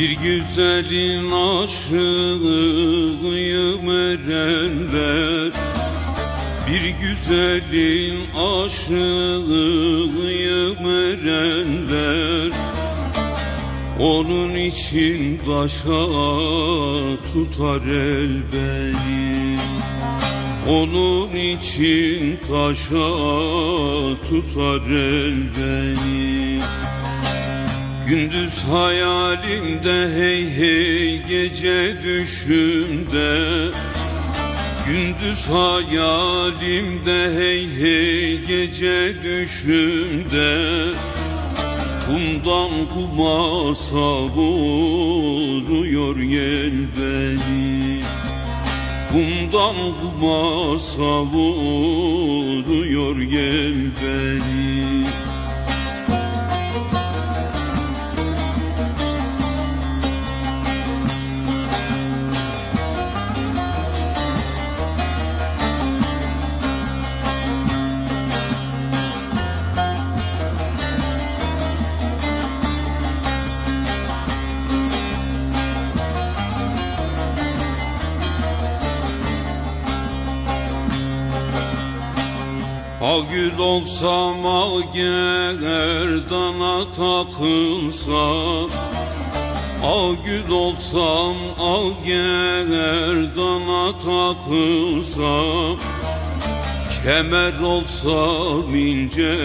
Bir güzelin aşığıyım erenler Bir güzelin aşığıyım erenler Onun için taşa tutar el beni. Onun için taşa tutar el beni Gündüz hayalimde hey hey gece düşümde. Gündüz hayalimde hey hey gece düşümde. Kumdan kuma savuruyor yel beni. Kumdan kuma savuruyor yel beni Al gül olsam al gerdana takılsam Al gül olsam al gerdana takılsam Kemer olsam ince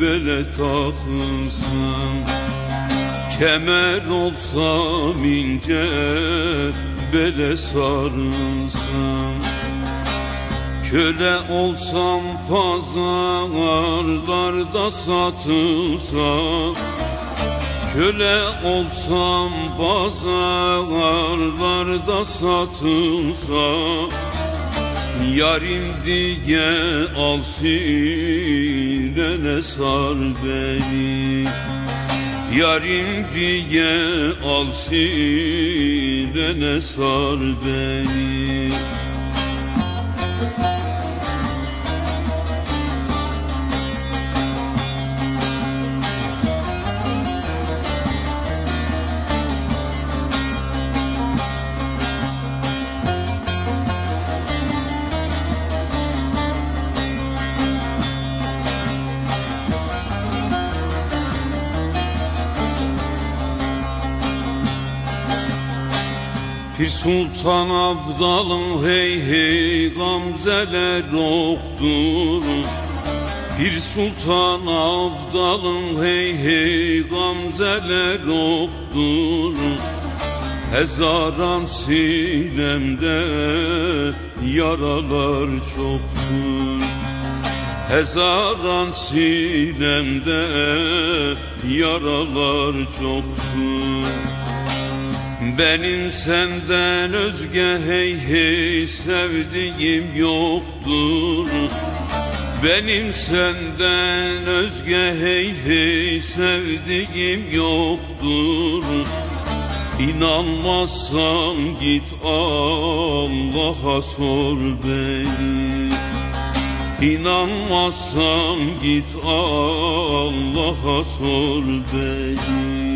bele takılsam Kemer olsam ince bele sarılsam Köle olsam pazarlarda satılsam Köle olsam pazarlarda satılsam Yarim diye al sinene sar beni. Yarim diye al sinene sar beni Pir Sultan Abdalım hey hey gamzeler oktur Pir Sultan Abdalım hey hey gamzeler oktur Hezaran sinemde yaralar çoktur. Hezaran sinemde yaralar çoktur benim senden özge hey hey sevdiğim yoktur. Benim senden özge hey hey sevdiğim yoktur. İnanmazsan git Allah'a sor beni. İnanmazsan git Allah'a sor beni